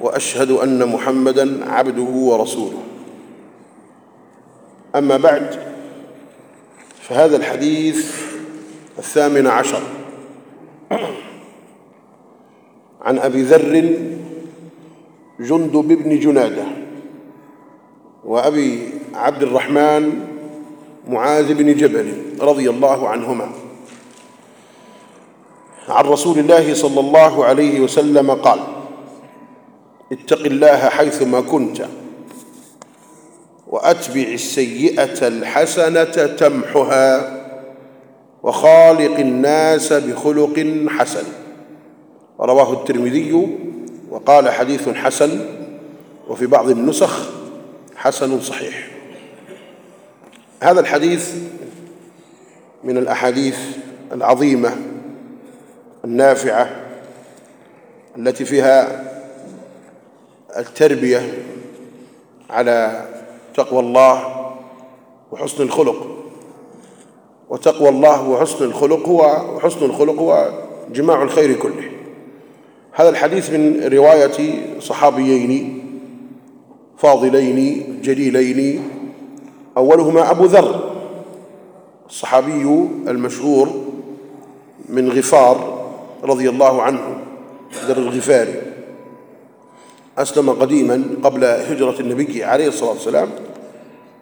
وأشهد أن محمدا عبده ورسوله. أما بعد فهذا الحديث الثامن عشر. عن أبي ذر جندب بن جنادة وأبي عبد الرحمن معاذ بن جبل رضي الله عنهما. عن رسول الله صلى الله عليه وسلم قال اتق الله حيثما كنت. وأتبع السيئة الحسنة تمحها وخالق الناس بخلق حسن. رواه الترمذي وقال حديث حسن وفي بعض النسخ حسن صحيح. هذا الحديث من الأحاديث العظيمة النافعة التي فيها التربية على تقوى الله وحسن الخلق. وتقوى الله وحسن الخلق هو وحسن الخلق هو جماع الخير كله. هذا الحديث من رواية صحابيين فاضلين جليلين. أولهما أبو ذر الصحابي المشهور من غفار رضي الله عنه ذر الغفاري. أسلم قديما قبل هجرة النبي عليه الصلاة والسلام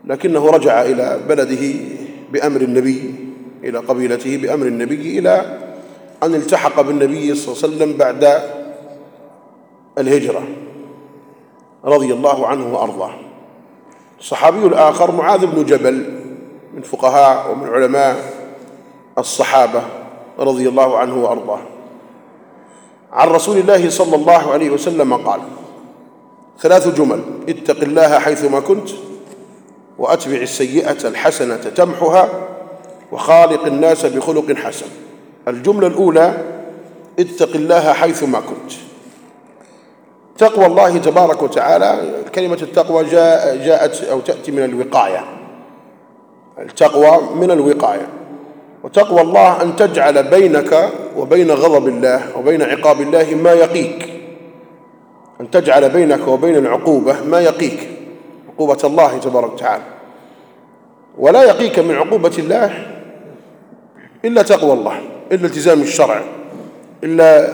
لكنه رجع إلى بلده بأمر النبي إلى قبيلته بأمر النبي إلى أن التحق بالنبي صلى الله عليه وسلم بعد الهجرة رضي الله عنه وأرضاه. الصحابي الآخر معاذ بن جبل من فقهاء ومن علماء الصحابة رضي الله عنه وأرضاه. عن رسول الله صلى الله عليه وسلم قال ثلاث جمل. اتق الله حيثما كنت وأتبع السيئة الحسنة تمحها وخالق الناس بخلق حسن. الجملة الأولى اتق الله حيثما كنت. تقوى الله تبارك وتعالى كلمة التقوى جاء جاءت أو تأتي من الوقاية. التقوى من الوقاية. وتقوى الله أن تجعل بينك وبين غضب الله وبين عقاب الله ما يقيك. أن تجعل بينك وبين العقوبة ما يقيك عقوبة الله تبارك وتعالى. ولا يقيك من عقوبة الله إلا تقوى الله إلا التزام الشرع إلا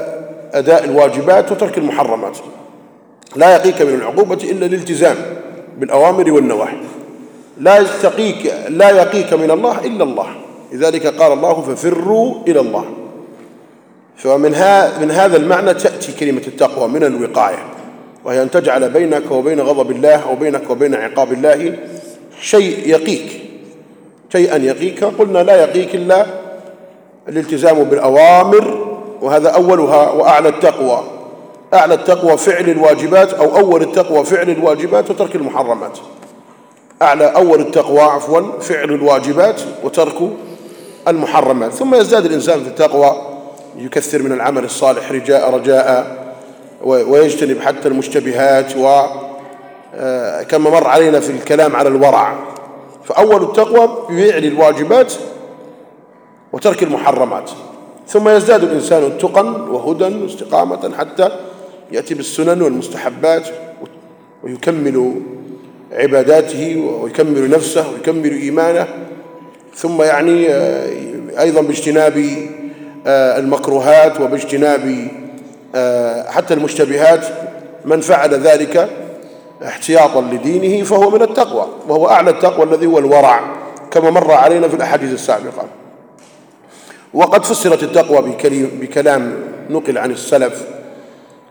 أداء الواجبات وترك المحرمات. لا يقيك من العقوبة إلا الالتزام بالأوامر والنواهي. لا تقيك لا يقيك من الله إلا الله. لذلك قال الله ففروا إلى الله. فمن من هذا المعنى تأتي كلمة التقوى من الوقاية وهي أن تجعل بينك وبين غضب الله وبينك وبين عقاب الله شيء يقيك. شيئا يقيك. قلنا لا يقيك إلا الالتزام بالأوامر وهذا أولها وأعلى التقوى. أعلى التقوى فعل الواجبات أو أول التقوى فعل الواجبات وترك المحرمات. أعلى أول التقوى عفوا فعل الواجبات وترك المحرمات. ثم يزداد الإنسان في التقوى يكثر من العمل الصالح رجاء رجاء ويجتنب حتى المشتبهات وكما مر علينا في الكلام على الورع. فأول التقوى بفعل الواجبات وترك المحرمات. ثم يزداد الإنسان تقا وهدى واستقامة حتى يأتي بالسنن والمستحبات ويكمل عباداته ويكمل نفسه ويكمل إيمانه. ثم يعني أيضا باجتناب المكروهات وباجتناب حتى المشتبهات من فعل ذلك احتياطا لدينه فهو من التقوى وهو أعلى التقوى الذي هو الورع كما مر علينا في الأحاديث السابقة. وقد فسرت التقوى بكلام نقل عن السلف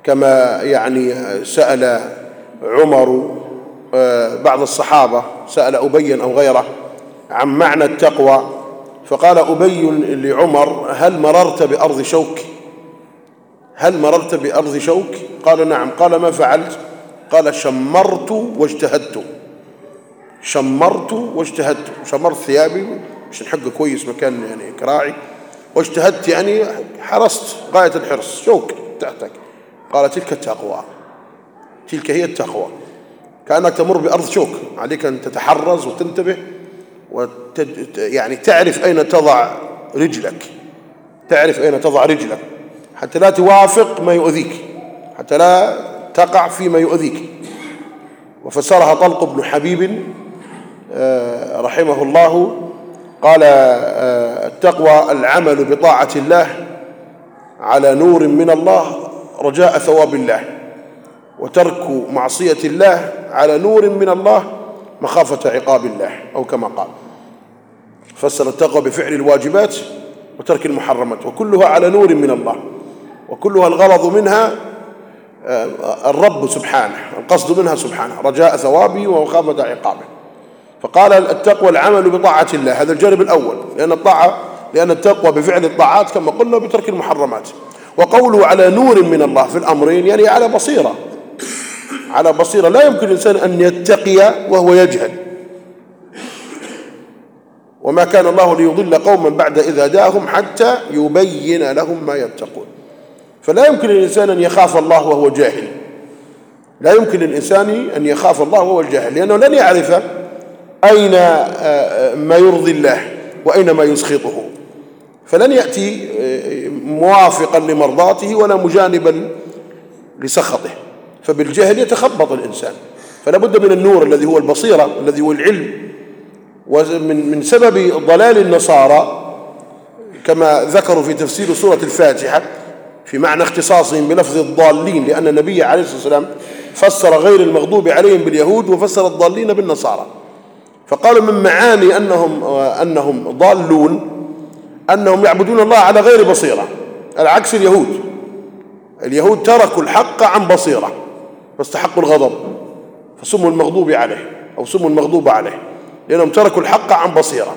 كما يعني سأل عمر بعض الصحابة سأل أبي أو غيره عن معنى التقوى فقال أبي لعمر هل مررت بأرض شوك؟ هل مررت بأرض شوك؟ قال نعم. قال ما فعلت؟ قال شمرت واجتهدت. شمرت واجتهدت. شمرت ثيابي عشان حقه كويس مكان يعني كراعي. واجتهدت يعني حرصت غاية الحرص. شوك تحتك. قال تلك التقوى. تلك هي التقوى. كأنك تمر بأرض شوك. عليك أن تتحرز وتنتبه. وت... يعني تعرف أين تضع رجلك. تعرف أين تضع رجلك. حتى لا توافق ما يؤذيك. حتى لا تقع فيما يؤذيك. وفسرها طلق بن حبيب آه، رحمه الله. قال آه، التقوى العمل بطاعة الله على نور من الله رجاء ثواب الله. وترك معصية الله على نور من الله مخافة عقاب الله أو كما قال. فسر التقوى بفعل الواجبات وترك المحرمات وكلها على نور من الله وكلها الغرض منها آه، الرب سبحانه القصد منها سبحانه رجاء ثوابه ومخافة عقابه. فقال التقوى العمل بطاعة الله هذا الجانب الأول لأن الطاعة لأن التقوى بفعل الطاعات كما قلنا بترك المحرمات. وقوله على نور من الله في الأمرين يعني على بصيرة. على بصيرة. لا يمكن الإنسان أن يتقي وهو يجهل. وما كان الله ليضل قوما بعد إذا هداهم حتى يبين لهم ما يتقون. فلا يمكن للإنسان أن يخاف الله وهو جاهل. لا يمكن للإنسان أن يخاف الله وهو الجاهل لأنه لن يعرف أين آه، ما يرضي الله وأين ما يسخطه. فلن يأتي آه، موافقا لمرضاته ولا مجانبا لسخطه. فبالجهل يتخبط الإنسان. فلا بد من النور الذي هو البصيرة الذي هو العلم. ومن من سبب ضلال النصارى كما ذكروا في تفسير سورة الفاتحة في معنى اختصاصهم بلفظ الضالين لأن النبي عليه الصلاة والسلام فسر غير المغضوب عليهم باليهود وفسر الضالين بالنصارى. فقالوا من معاني أنهم, أنهم ضالون أنهم يعبدون الله على غير بصيرة. العكس اليهود. اليهود تركوا الحق عن بصيرة. فاستحقوا الغضب فسموا المغضوب عليه أو سموا المغضوب عليه لأنهم تركوا الحق عن بصيرة.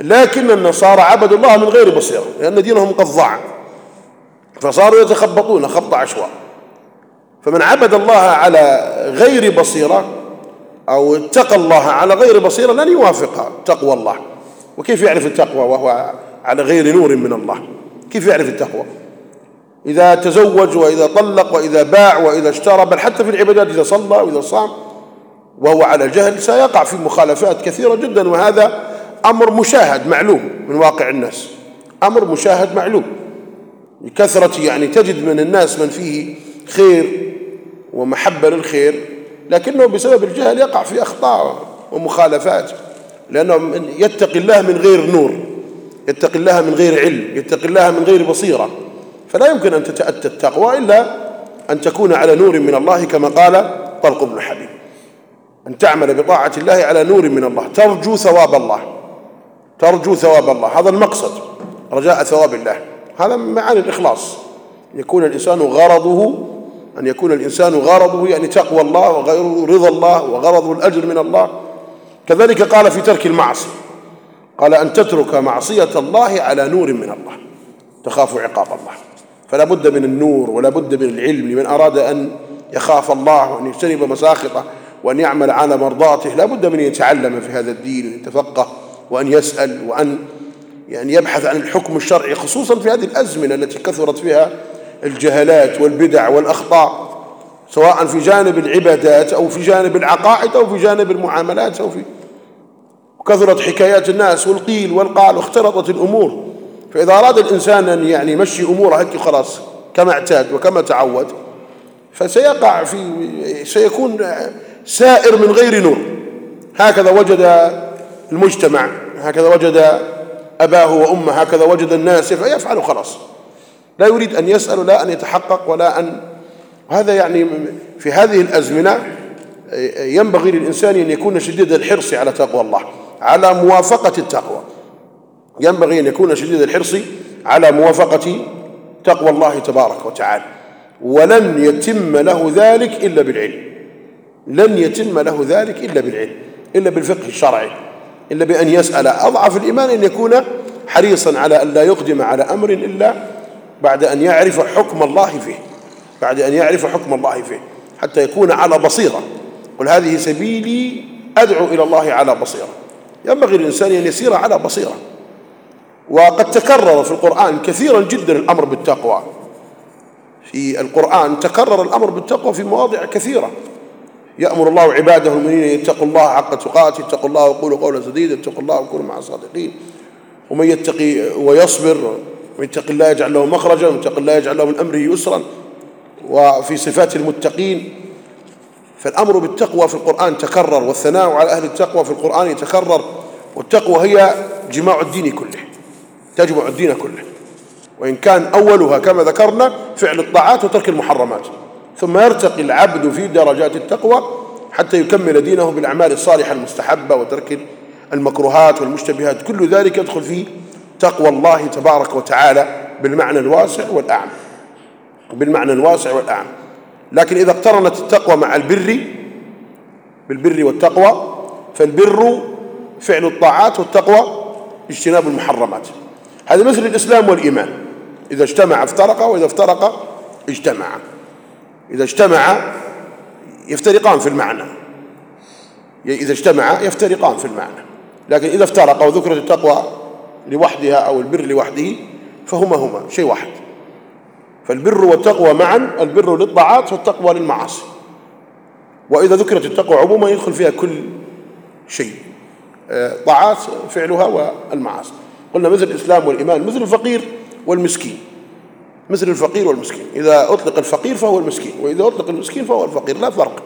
لكن النصارى عبدوا الله من غير بصيرة لأن دينهم قد ضاع. فصاروا يتخبطون خبط عشواء. فمن عبد الله على غير بصيرة أو اتقى الله على غير بصيرة لن يوافق تقوى الله. وكيف يعرف التقوى وهو على غير نور من الله؟ كيف يعرف التقوى؟ إذا تزوج وإذا طلق وإذا باع وإذا اشترى بل حتى في العبادات إذا صلى وإذا صام وهو على جهل سيقع في مخالفات كثيرة جدا وهذا أمر مشاهد معلوم من واقع الناس. أمر مشاهد معلوم. لكثرة يعني تجد من الناس من فيه خير ومحبة للخير لكنه بسبب الجهل يقع في أخطاء ومخالفات لأنه يتقي الله من غير نور يتقي الله من غير علم يتقي الله من غير بصيرة. فلا يمكن أن تتأتى التقوى إلا أن تكون على نور من الله كما قال طلق بن حبيب. أن تعمل بطاعة الله على نور من الله. ترجو ثواب الله. ترجو ثواب الله. هذا المقصد. رجاء ثواب الله. هذا من معاني الإخلاص. يكون الإنسان غرضه أن يكون الإنسان غرضه يعني تقوى الله ورضا الله وغرضه الأجر من الله. كذلك قال في ترك المعصية. قال أن تترك معصية الله على نور من الله. تخاف عقاب الله. فلا بد من النور ولا بد من العلم لمن أراد أن يخاف الله وأن يجتنب مساخطه وأن يعمل على مرضاته لا بد من يتعلم في هذا الدين وأن يتفقه وأن يسأل وأن يعني يبحث عن الحكم الشرعي خصوصا في هذه الأزمنة التي كثرت فيها الجهلات والبدع والأخطاء سواء في جانب العبادات أو في جانب العقائد أو في جانب المعاملات أو في كثرت حكايات الناس والقيل والقال واختلطت الأمور. فإذا أراد الإنسان أن يعني يمشي أموره هيك خلاص كما اعتاد وكما تعود فسيقع في سيكون سائر من غير نور. هكذا وجد المجتمع هكذا وجد أباه وأمه هكذا وجد الناس فيفعل خلاص. لا يريد أن يسأل لا أن يتحقق ولا أن هذا يعني في هذه الأزمنة ينبغي للإنسان أن يكون شديد الحرص على تقوى الله على موافقة التقوى. ينبغي أن يكون شديد الحرص على موافقة تقوى الله تبارك وتعالى. ولن يتم له ذلك إلا بالعلم. لن يتم له ذلك إلا بالعلم إلا بالفقه الشرعي إلا بأن يسأل أضعف الإيمان أن يكون حريصا على أن لا يقدم على أمر إلا بعد أن يعرف حكم الله فيه بعد أن يعرف حكم الله فيه حتى يكون على بصيرة. قل هذه سبيلي أدعو إلى الله على بصيرة. ينبغي الإنسان أن يسير على بصيرة. وقد تكرر في القرآن كثيرا جدا الأمر بالتقوى. في القرآن تكرر الأمر بالتقوى في مواضع كثيرة. يأمر الله عباده المؤمنين أن يتقوا الله حق تقاته اتقوا الله وقولوا قولا سديدا اتقوا الله وكونوا مع الصادقين. ومن يتقي ويصبر ومن يتق الله يجعل له مخرجا ومن يتق الله يجعل له من أمره يسرا. وفي صفات المتقين فالأمر بالتقوى في القرآن تكرر والثناء على أهل التقوى في القرآن يتكرر. والتقوى هي جماع الدين كله. تجمع الدين كله. وإن كان أولها كما ذكرنا فعل الطاعات وترك المحرمات. ثم يرتقي العبد في درجات التقوى حتى يكمل دينه بالأعمال الصالحة المستحبة وترك المكروهات والمشتبهات. كل ذلك يدخل في تقوى الله تبارك وتعالى بالمعنى الواسع والأعم. بالمعنى الواسع والأعم. لكن إذا اقترنت التقوى مع البر بالبر والتقوى فالبر فعل الطاعات والتقوى اجتناب المحرمات. هذا مثل الإسلام والإيمان. إذا اجتمع افترق وإذا افترق اجتمع. إذا اجتمع يفترقان في المعنى. إذا اجتمع يفترقان في المعنى. لكن إذا افترق وذكرت التقوى لوحدها أو البر لوحده فهما هما شيء واحد. فالبر والتقوى معا البر للطاعات والتقوى للمعاصي. وإذا ذكرت التقوى عموما يدخل فيها كل شيء. آه، طاعات فعلها والمعاصي. قلنا مثل الإسلام والإيمان مثل الفقير والمسكين. مثل الفقير والمسكين. إذا أطلق الفقير فهو المسكين وإذا أطلق المسكين فهو الفقير لا فرق.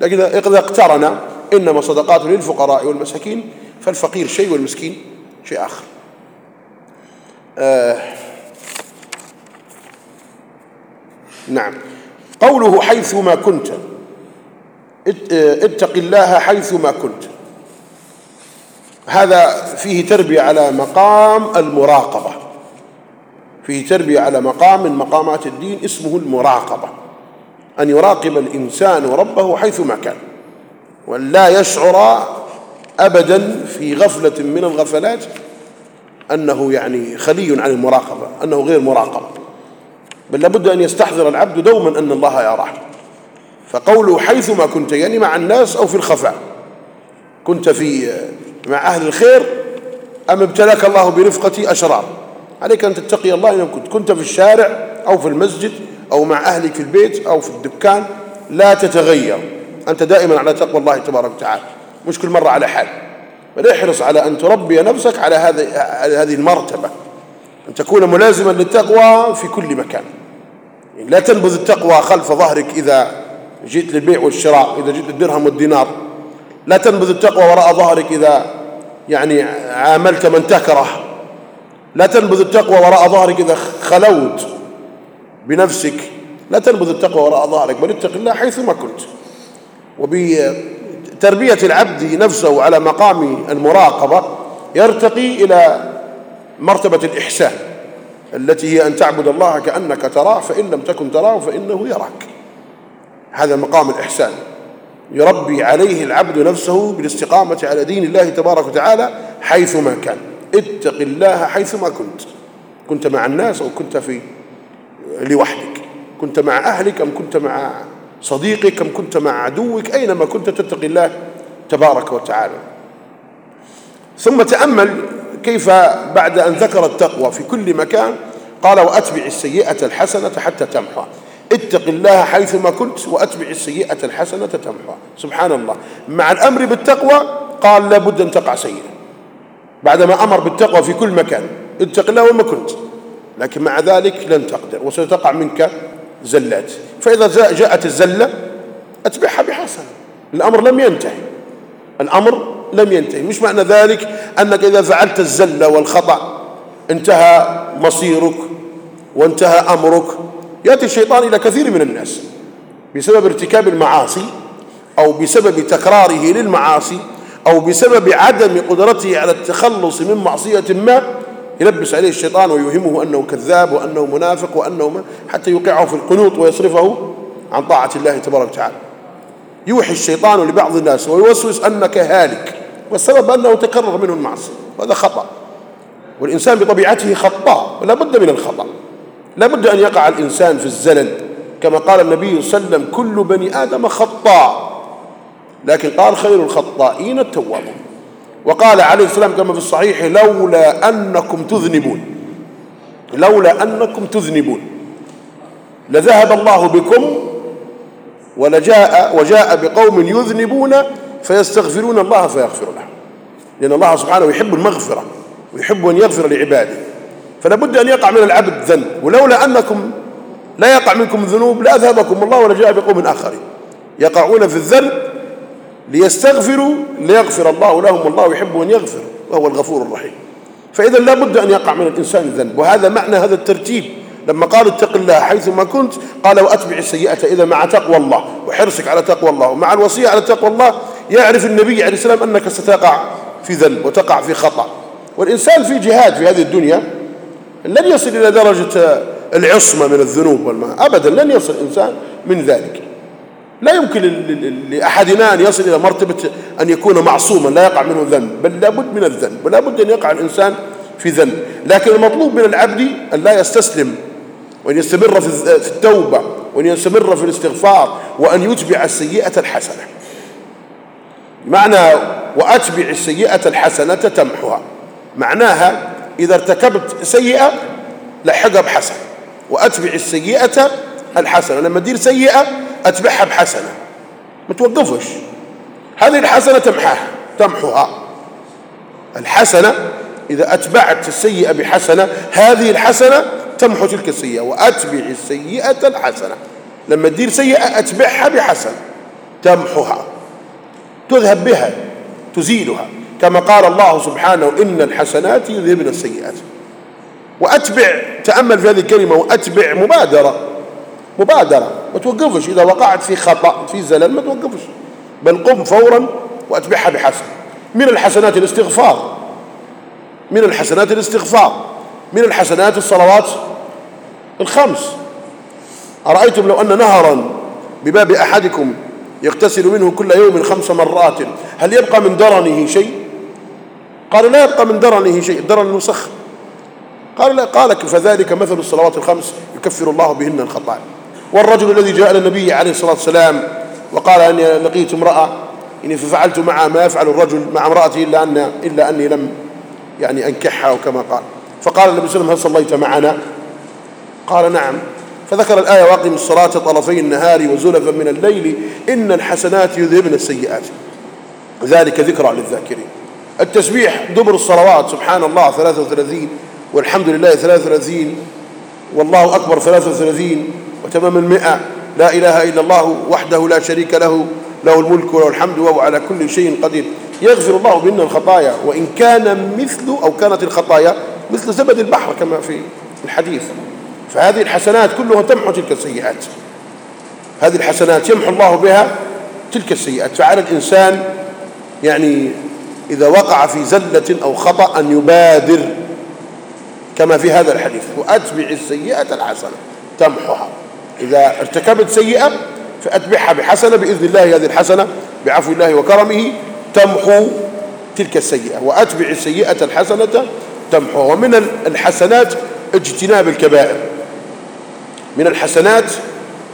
لكن إذا اقترن إنما صدقات للفقراء والمساكين فالفقير شيء والمسكين شيء آخر. آه نعم. قوله حيثما كنت اتق الله حيثما كنت. هذا فيه تربية على مقام المراقبة. فيه تربية على مقام من مقامات الدين اسمه المراقبة. أن يراقب الإنسان ربه حيثما كان. وأن لا يشعر أبدا في غفلة من الغفلات أنه يعني خلي عن المراقبة أنه غير مراقب. بل لابد أن يستحضر العبد دوما أن الله يراه. فقوله حيثما كنت يعني مع الناس أو في الخفاء. كنت في مع أهل الخير أم ابتلاك الله برفقة أشرار؟ عليك أن تتقي الله إن كنت كنت في الشارع أو في المسجد أو مع أهلك في البيت أو في الدكان لا تتغير. أنت دائما على تقوى الله تبارك وتعالى. مش كل مرة على حال. بل احرص على أن تربي نفسك على هذه المرتبة. أن تكون ملازما للتقوى في كل مكان. يعني لا تنبذ التقوى خلف ظهرك إذا جئت للبيع والشراء إذا جئت للدرهم والدينار. لا تنبذ التقوى وراء ظهرك إذا يعني عاملت من تكره. لا تنبذ التقوى وراء ظهرك إذا خلوت بنفسك. لا تنبذ التقوى وراء ظهرك بل اتق الله حيثما كنت. وبتربية العبد نفسه على مقام المراقبة يرتقي إلى مرتبة الإحسان التي هي أن تعبد الله كأنك تراه فإن لم تكن تراه فإنه يراك. هذا مقام الإحسان. يربي عليه العبد نفسه بالاستقامة على دين الله تبارك وتعالى حيثما كان. اتق الله حيثما كنت. كنت مع الناس أو كنت في لوحدك. كنت مع أهلك أم كنت مع صديقك أم كنت مع عدوك أينما كنت تتقي الله تبارك وتعالى. ثم تأمل كيف بعد أن ذكر التقوى في كل مكان قال وأتبع السيئة الحسنة حتى تمحى. اتق الله حيثما كنت وأتبع السيئة الحسنة تمحى سبحان الله مع الأمر بالتقوى قال لابد أن تقع سيئة. بعدما أمر بالتقوى في كل مكان اتق الله وما كنت. لكن مع ذلك لن تقدر وستقع منك زلات. فإذا جاءت الزلة أتبعها بحسن الأمر لم ينتهي. الأمر لم ينتهي. مش معنى ذلك أنك إذا فعلت الزلة والخطأ انتهى مصيرك وانتهى أمرك يأتي الشيطان إلى كثير من الناس بسبب ارتكاب المعاصي أو بسبب تكراره للمعاصي أو بسبب عدم قدرته على التخلص من معصية ما يلبس عليه الشيطان ويوهمه أنه كذاب وأنه منافق وأنه ما حتى يوقعه في القنوط ويصرفه عن طاعة الله تبارك وتعالى. يوحي الشيطان لبعض الناس ويوسوس أنك هالك والسبب أنه تكرر منه المعصية وهذا خطأ. والإنسان بطبيعته خطاء ولا بد من الخطأ. لا بد أن يقع الإنسان في الزلل. كما قال النبي صلى الله عليه وسلم كل بني آدم خطاء. لكن قال خير الخطائين التوابون. وقال عليه السلام كما في الصحيح لولا أنكم تذنبون. لولا أنكم تذنبون. لذهب الله بكم ولجاء وجاء بقوم يذنبون فيستغفرون الله فيغفر لهم لأن الله سبحانه يحب المغفرة ويحب أن يغفر لعباده. فلا بد أن يقع من العبد ذنب. ولولا أنكم لا يقع منكم ذنوب لأذهبكم الله ولجاء بقوم آخرين. يقعون في الذنب ليستغفروا ليغفر الله لهم والله يحب أن يغفر وهو الغفور الرحيم. فإذا لا بد أن يقع من الإنسان الذنب وهذا معنى هذا الترتيب. لما قال اتق الله حيثما كنت قال وأتبع السيئة إذا مع تقوى الله وحرصك على تقوى الله ومع الوصية على تقوى الله يعرف النبي عليه السلام أنك ستقع في ذنب وتقع في خطأ. والإنسان في جهاد في هذه الدنيا لن يصل إلى درجة العصمة من الذنوب والما أبدا لن يصل الإنسان من ذلك. لا يمكن لأحدنا أن يصل إلى مرتبة أن يكون معصوما لا يقع منه ذنب بل لابد من الذنب ولا بد أن يقع الإنسان في ذنب. لكن المطلوب من العبد أن لا يستسلم وأن يستمر في التوبة وأن يستمر في الاستغفار وأن يتبع السيئة الحسنة. معنى وأتبع السيئة الحسنة تمحها معناها إذا ارتكبت سيئة لحقها بحسنة وأتبع السيئة الحسنة. لما تدير سيئة أتبعها بحسنة. ما توقفش. هذه الحسنة تمحاها تمحها الحسنة إذا أتبعت السيئة بحسنة هذه الحسنة تمحو تلك السيئة. وأتبع السيئة الحسنة. لما تدير سيئة أتبعها بحسنة. تمحها تذهب بها تزيلها. كما قال الله سبحانه إن الحسنات يذهبن السيئات. وأتبع تأمل في هذه الكلمة وأتبع مبادرة مبادرة. ما توقفش. إذا وقعت في خطأ في زلل ما توقفش. بل قم فورا وأتبعها بحسن. من الحسنات الاستغفار. من الحسنات الاستغفار. من الحسنات الصلوات الخمس. أرأيتم لو أن نهرا بباب أحدكم يغتسل منه كل يوم خمس مرات هل يبقى من درنه شيء؟ قال لا يبقى من درنه شيء درن المسخ قال لا قال فذلك مثل الصلوات الخمس يكفر الله بهن الخطايا. والرجل الذي جاء للنبي عليه الصلاة والسلام وقال أني لقيت امرأة إني ففعلت معها ما يفعل الرجل مع امرأته إلا, أن إلا أني لم يعني أنكحها وكما قال. فقال النبي صلى الله عليه وسلم هل صليت معنا؟ قال نعم. فذكر الآية وأقم الصلاة طرفي النهار وزلفا من الليل إن الحسنات يذهبن السيئات. ذلك ذكرى للذاكرين. التسبيح دبر الصلوات سبحان الله 33 والحمد لله 33 والله أكبر 33 وتمام المئة. لا إله إلا الله وحده لا شريك له له الملك وله الحمد وهو على كل شيء قدير. يغفر الله منا الخطايا وإن كان مثل أو كانت الخطايا مثل زبد البحر كما في الحديث. فهذه الحسنات كلها تمحو تلك السيئات. هذه الحسنات يمحو الله بها تلك السيئات. فعلى الإنسان يعني إذا وقع في زلة أو خطأ أن يبادر كما في هذا الحديث. وأتبع السيئة الحسنة تمحها. إذا ارتكبت سيئة فأتبعها بحسنة بإذن الله هذه الحسنة بعفو الله وكرمه تمحو تلك السيئة. وأتبع السيئة الحسنة تمحو. ومن الحسنات اجتناب الكبائر. من الحسنات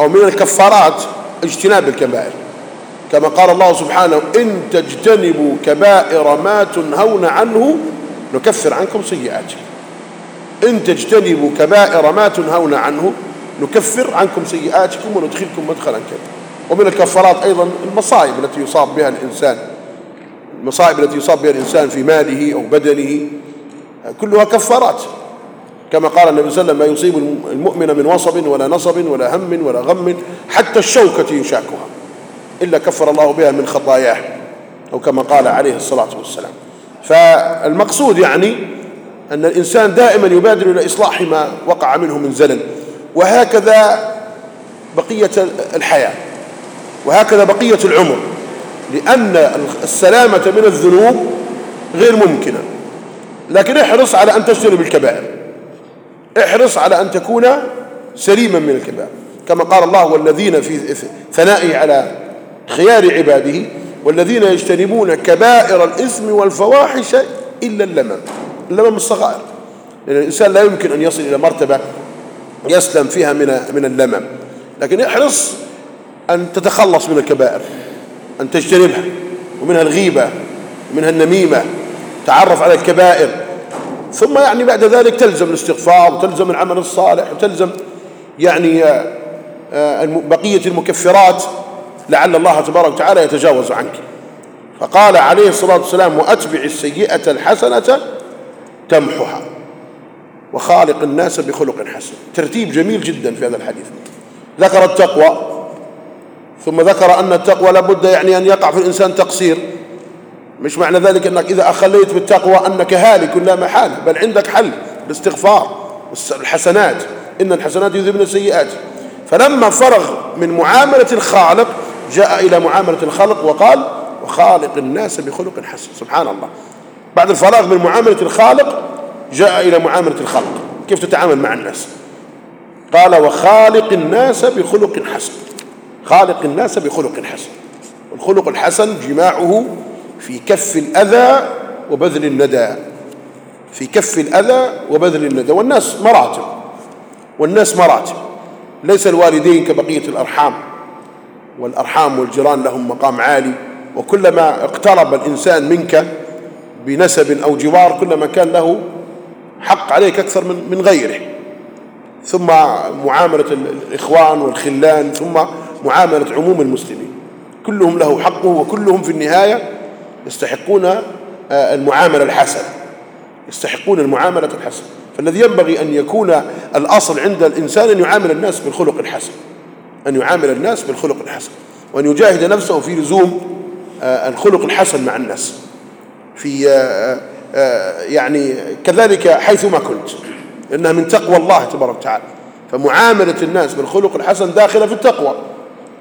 أو من الكفارات اجتناب الكبائر. كما قال الله سبحانه إن تجتنبوا كبائر ما تنهون عنه نكفر عنكم سيئاتكم. إن تجتنبوا كبائر ما تنهون عنه نكفر عنكم سيئاتكم وندخلكم مدخلا كريما ومن الكفارات أيضا المصائب التي يصاب بها الإنسان المصائب التي يصاب بها الإنسان في ماله أو بدنه كلها كفارات. كما قال النبي صلى الله عليه وسلم ما يصيب المؤمن من وصب ولا نصب ولا هم ولا غم حتى الشوكة يشاكها إلا كفر الله بها من خطاياه أو كما قال عليه الصلاة والسلام. فالمقصود يعني أن الإنسان دائما يبادر إلى إصلاح ما وقع منه من زلل وهكذا بقية الحياة وهكذا بقية العمر لأن السلامة من الذنوب غير ممكنة. لكن احرص على أن تجتنب الكبائر احرص على أن تكون سليما من الكبائر. كما قال الله والذين في ثنائه على خيار عباده والذين يجتنبون كبائر الإثم والفواحش إلا اللمم. اللمم الصغائر. لأن الإنسان لا يمكن أن يصل إلى مرتبة يسلم فيها من من اللمم. لكن احرص أن تتخلص من الكبائر أن تجتنبها ومنها الغيبة ومنها النميمة. تعرف على الكبائر. ثم يعني بعد ذلك تلزم الاستغفار وتلزم العمل الصالح وتلزم يعني آه، آه، بقية المكفرات. لعل الله تبارك وتعالى يتجاوز عنك. فقال عليه الصلاة والسلام وأتبع السيئة الحسنة تمحها. وخالق الناس بخلق حسن. ترتيب جميل جدا في هذا الحديث. ذكر التقوى. ثم ذكر أن التقوى لابد يعني أن يقع في الإنسان تقصير. مش معنى ذلك أنك إذا أخليت بالتقوى أنك هالك لا محالة بل عندك حل الاستغفار الحسنات. إن الحسنات يذهبن السيئات. فلما فرغ من معاملة الخالق جاء إلى معاملة الخلق وقال وخالق الناس بخلق حسن. سبحان الله بعد الفراغ من معاملة الخالق جاء إلى معاملة الخلق. كيف تتعامل مع الناس؟ قال وخالق الناس بخلق حسن. خالق الناس بخلق حسن. والخلق الحسن جماعة في كف الأذى وبذل الندى. في كف الأذى وبذل الندى. والناس مراتب. والناس مراتب. ليس الوالدين كبقية الأرحام. والأرحام والجيران لهم مقام عالي وكلما اقترب الإنسان منك بنسب أو جوار كلما كان له حق عليك أكثر من من غيره. ثم معاملة الإخوان والخلان ثم معاملة عموم المسلمين. كلهم له حقه وكلهم في النهاية يستحقون آه، المعاملة الحسنة. يستحقون المعاملة الحسنة. فالذي ينبغي أن يكون الأصل عند الإنسان أن يعامل الناس بالخلق الحسن. أن يعامل الناس بالخلق الحسن وأن يجاهد نفسه في لزوم آه، الخلق الحسن مع الناس. في آه، يعني كذلك حيثما كنت إنها من تقوى الله تبارك وتعالى. فمعاملة الناس بالخلق الحسن داخلة في التقوى.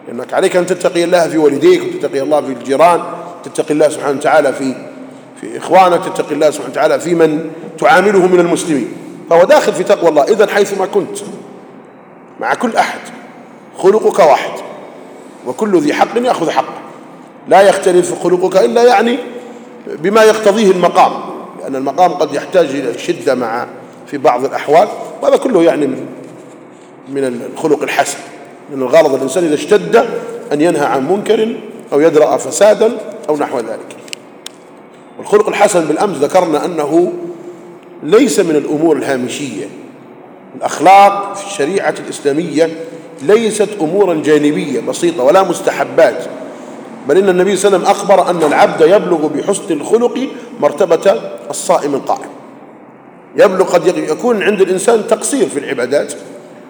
لأنك عليك أن تتقي الله في والديك وتتقي الله في الجيران تتقي الله سبحانه وتعالى في في إخوانك تتقي الله سبحانه وتعالى في من تعامله من المسلمين. فهو داخل في تقوى الله. إذا حيثما كنت مع كل أحد خلقك واحد. وكل ذي حق يأخذ حقه. لا يختلف خلقك إلا يعني بما يقتضيه المقام. لأن المقام قد يحتاج إلى الشدة مع في بعض الأحوال. وهذا كله يعني من من الخلق الحسن. من الغرض الإنسان إذا اشتد أن ينهى عن منكر أو يدرأ فسادا أو نحو ذلك. والخلق الحسن بالأمس ذكرنا أنه ليس من الأمور الهامشية. الأخلاق في الشريعة الإسلامية ليست أمورا جانبية بسيطة ولا مستحبات بل إن النبي صلى الله عليه وسلم أخبر أن العبد يبلغ بحسن الخلق مرتبة الصائم القائم. يبلغ قد يكون عند الإنسان تقصير في العبادات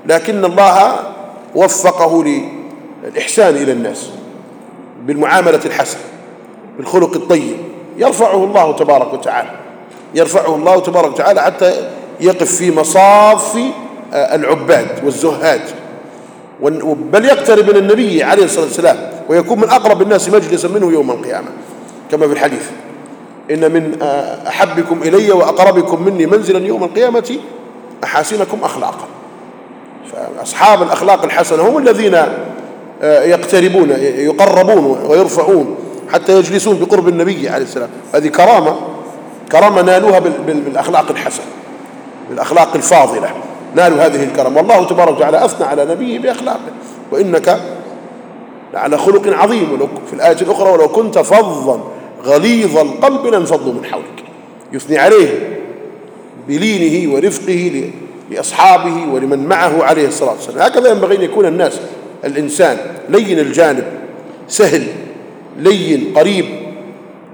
لكن الله وفقه للإحسان إلى الناس بالمعاملة الحسنة بالخلق الطيب. يرفعه الله تبارك وتعالى يرفعه الله تبارك وتعالى حتى يقف في مصاف العباد والزهاد. بل يقترب من النبي عليه الصلاة والسلام ويكون من أقرب الناس مجلسا منه يوم القيامة. كما في الحديث إن من آه، أحبكم إلي وأقربكم مني منزلا يوم القيامة أحاسنكم أخلاقا. فأصحاب الأخلاق الحسنة هم الذين آه، يقتربون يقربون ويرفعون حتى يجلسون بقرب النبي عليه السلام. هذه كرامة كرامة نالوها بالأخلاق الحسنة بالأخلاق الفاضلة. نالوا هذه الكرامة والله تبارك وتعالى أثنى على نبيه بأخلاقه. وإنك لعلى خلق عظيم في الآية الأخرى ولو كنت فظا غليظ القلب لانفضوا من حولك. يثني عليه بلينه ورفقه لأصحابه ولمن معه عليه الصلاة والسلام. هكذا ينبغي أن يكون الناس الإنسان لين الجانب سهل لين قريب.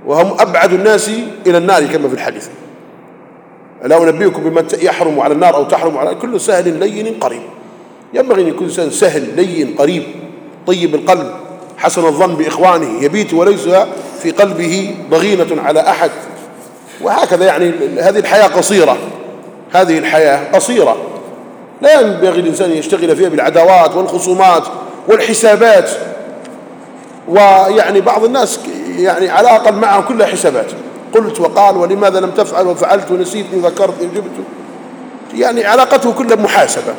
وهم أبعد الناس إلى النار كما في الحديث. لا أنبئكم بما يحرم على النار أو تحرم على كل سهل لين قريب. ينبغي أن يكون إنسان سهل لين قريب طيب القلب حسن الظن بإخوانه يبيت وليس في قلبه ضغينة على أحد. وهكذا يعني هذه الحياة قصيرة هذه الحياة قصيرة. لا ينبغي الإنسان أن يشتغل فيها بالعداوات والخصومات والحسابات. ويعني بعض الناس يعني على الأقل معهم كلها حسابات. قلت وقال ولماذا لم تفعل وفعلت ونسيت وذكرت وجبت يعني علاقته كلها محاسبة.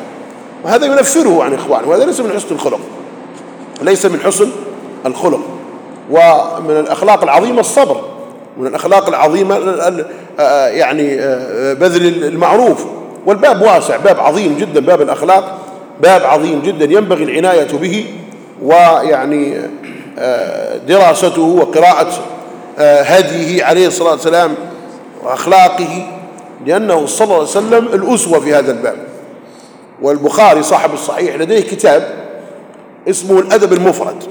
وهذا ينفره عن إخوانه وهذا ليس من حسن الخلق. ليس من حسن الخلق. ومن الأخلاق العظيمة الصبر. من الأخلاق العظيمة يعني بذل المعروف. والباب واسع باب عظيم جدا باب الأخلاق. باب عظيم جدا ينبغي العناية به. ويعني آه، دراسته وقراءة آه، هديه عليه الصلاة والسلام وأخلاقه لأنه صلى الله عليه وسلم الأسوة في هذا الباب. والبخاري صاحب الصحيح لديه كتاب اسمه الأدب المفرد.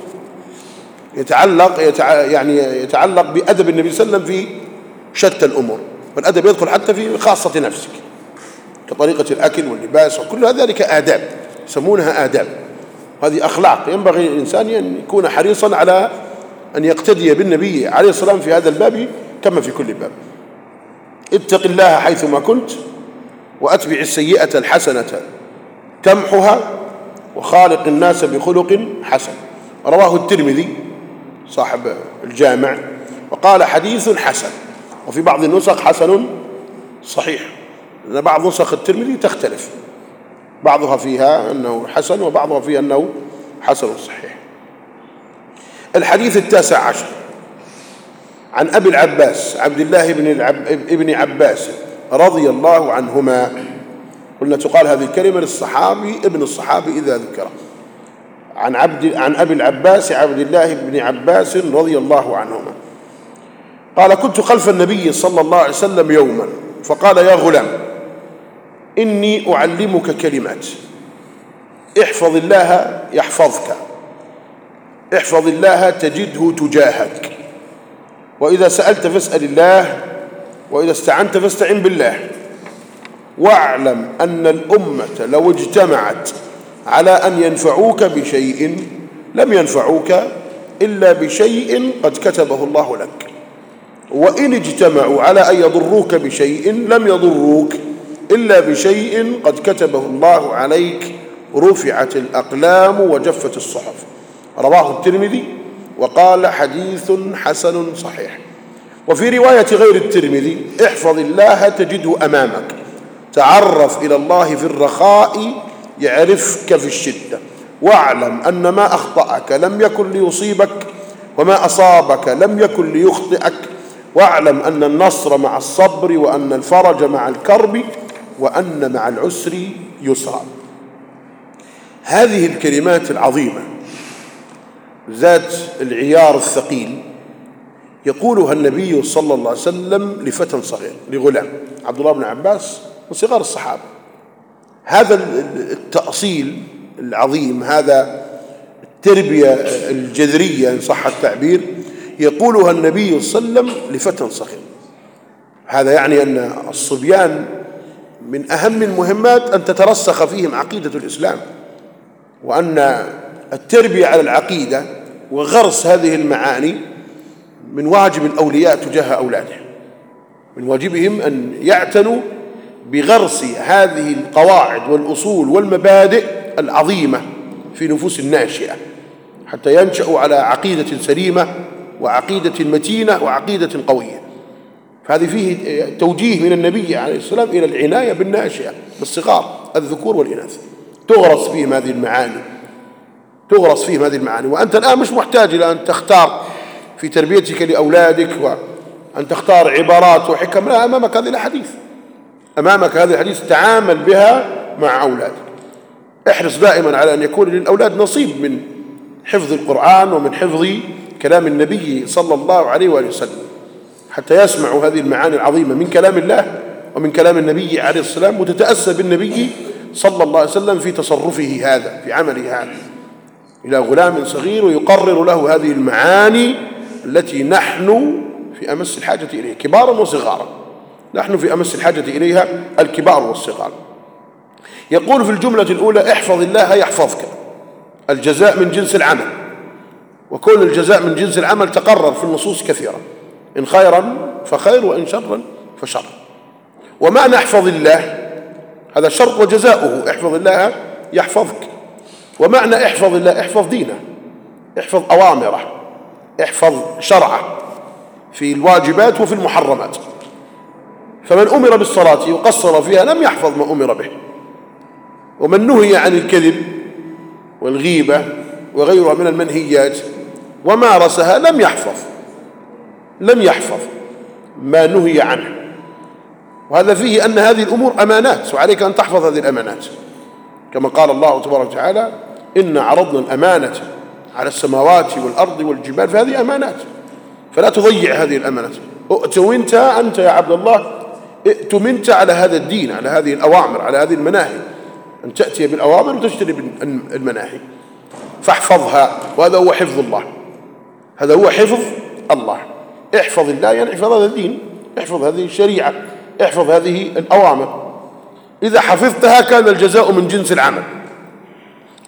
يتعلق يتع... يعني يتعلق بأدب النبي صلى الله عليه وسلم في شتى الأمور. والأدب يدخل حتى في خاصة نفسك كطريقة الأكل واللباس وكل ذلك آداب يسمونها آداب. هذه أخلاق. ينبغي الإنسان أن يكون حريصا على أن يقتدي بالنبي عليه الصلاة والسلام في هذا الباب كما في كل باب. اتق الله حيثما كنت وأتبع السيئة الحسنة تمحها وخالق الناس بخلق حسن. رواه الترمذي صاحب الجامع وقال حديث حسن وفي بعض النسخ حسن صحيح. لأن بعض نسخ الترمذي تختلف بعضها فيها أنه حسن وبعضها فيها أنه حسن صحيح. الحديث التاسع عشر. عن أبي العباس عبد الله بن, العب ابن عباس رضي الله عنهما قلنا تقال هذه الكلمة للصحابي ابن الصحابي إذا ذكره. عن عبد عن أبي العباس عبد الله بن عباس رضي الله عنهما. قال كنت خلف النبي صلى الله عليه وسلم يوما فقال يا غلام إني أعلمك كلمات. احفظ الله يحفظك. احفظ الله تجده تجاهك. وإذا سألت فاسأل الله وإذا استعنت فاستعن بالله. واعلم أن الأمة لو اجتمعت على أن ينفعوك بشيء لم ينفعوك إلا بشيء قد كتبه الله لك. وإن اجتمعوا على أن يضروك بشيء لم يضروك إلا بشيء قد كتبه الله عليك. رفعت الأقلام وجفت الصحف. رواه الترمذي وقال حديث حسن صحيح. وفي رواية غير الترمذي احفظ الله تجده أمامك. تعرف إلى الله في الرخاء يعرفك في الشدة. واعلم أن ما أخطأك لم يكن ليصيبك وما أصابك لم يكن ليخطئك. واعلم أن النصر مع الصبر وأن الفرج مع الكرب وأن مع العسر يسرا. هذه الكلمات العظيمة ذات العيار الثقيل يقولها النبي صلى الله عليه وسلم لفتى صغير لغلام عبد الله بن عباس من صغار الصحابة. هذا التأصيل العظيم هذا التربية الجذرية إن صح التعبير يقولها النبي صلى الله عليه وسلم لفتى صغير. هذا يعني أن الصبيان من أهم المهمات أن تترسخ فيهم عقيدة الإسلام وأن التربية على العقيدة وغرس هذه المعاني من واجب الأولياء تجاه أولادهم. من واجبهم أن يعتنوا بغرس هذه القواعد والأصول والمبادئ العظيمة في نفوس الناشئة حتى ينشأوا على عقيدة سليمة وعقيدة متينة وعقيدة قوية. فهذه فيه توجيه من النبي عليه السلام إلى العناية بالناشئة بالصغار الذكور والإناث. تغرس فيهم هذه المعاني. تغرس فيهم هذه المعاني. وأنت الآن مش محتاج إلى أن تختار في تربيتك لأولادك وأن تختار عبارات وحكم. لا أمامك هذه الأحاديث. أمامك هذه الحديث تعامل بها مع أولادك. احرص دائما على أن يكون للأولاد نصيب من حفظ القرآن ومن حفظ كلام النبي صلى الله عليه وآله وسلم حتى يسمعوا هذه المعاني العظيمة من كلام الله ومن كلام النبي عليه السلام وتتأسى بالنبي صلى الله عليه وسلم في تصرفه هذا في عمله هذا. إلى غلام صغير ويقرر له هذه المعاني التي نحن في أمس الحاجة إليها كبارا وصغارا. نحن في أمس الحاجة إليها الكبار والصغار. يقول في الجملة الأولى احفظ الله يحفظك. الجزاء من جنس العمل. وكل الجزاء من جنس العمل تقرر في النصوص كثيرا إن خيرا فخير وإن شرا فشر. ومعنى احفظ الله هذا شرط وجزاؤه. احفظ الله يحفظك. ومعنى احفظ الله احفظ دينه احفظ أوامره احفظ شرعه في الواجبات وفي المحرمات. فمن أمر بالصلاة وقصر فيها لم يحفظ ما أمر به. ومن نهي عن الكذب والغيبة وغيرها من المنهيات ومارسها لم يحفظ لم يحفظ ما نهي عنه. وهذا فيه أن هذه الأمور أمانات وعليك أن تحفظ هذه الأمانات. كما قال الله تبارك وتعالى إن عرضنا الأمانة على السماوات والأرض والجبال فهذه أمانات. فلا تضيع هذه الأمانات ائتمنت أنت يا عبد الله ائتمنت على هذا الدين على هذه الأوامر على هذه المناهي. أن تأتي بالأوامر وتجتنب المناهي. فاحفظها وهذا هو حفظ الله. هذا هو حفظ الله. احفظ الله يعني احفظ هذا الدين احفظ هذه الشريعة احفظ هذه الأوامر. إذا حفظتها كان الجزاء من جنس العمل.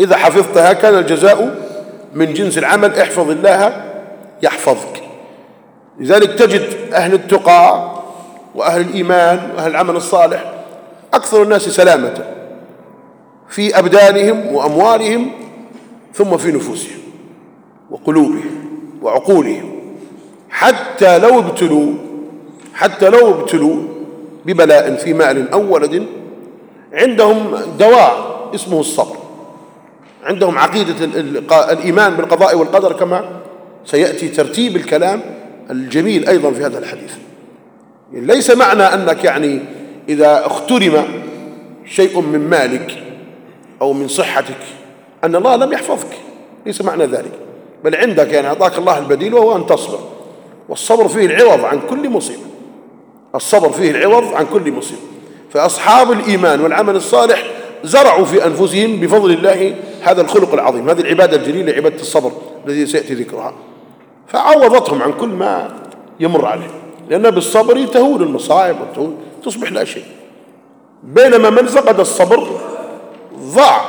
إذا حفظتها كان الجزاء من جنس العمل احفظ الله يحفظك. لذلك تجد أهل التقى وأهل الإيمان وأهل العمل الصالح أكثر الناس سلامة في أبدانهم وأموالهم ثم في نفوسهم وقلوبهم وعقولهم. حتى لو ابتلوا حتى لو ابتلوا ببلاء في مال أو ولد عندهم دواء اسمه الصبر. عندهم عقيدة الإيمان بالقضاء والقدر كما سيأتي ترتيب الكلام الجميل أيضا في هذا الحديث. ليس معنى أنك يعني إذا اخترم شيء من مالك أو من صحتك أن الله لم يحفظك. ليس معنى ذلك. بل عندك يعني أعطاك الله البديل وهو أن تصبر. والصبر فيه العوض عن كل مصيبة. الصبر فيه العوض عن كل مصيبة. فأصحاب الإيمان والعمل الصالح زرعوا في أنفسهم بفضل الله هذا الخلق العظيم هذه العبادة الجليلة عبادة الصبر الذي سيأتي ذكرها. فعوضتهم عن كل ما يمر عليه لأن بالصبر تهون المصائب وتهون تصبح لا شيء. بينما من فقد الصبر ضاع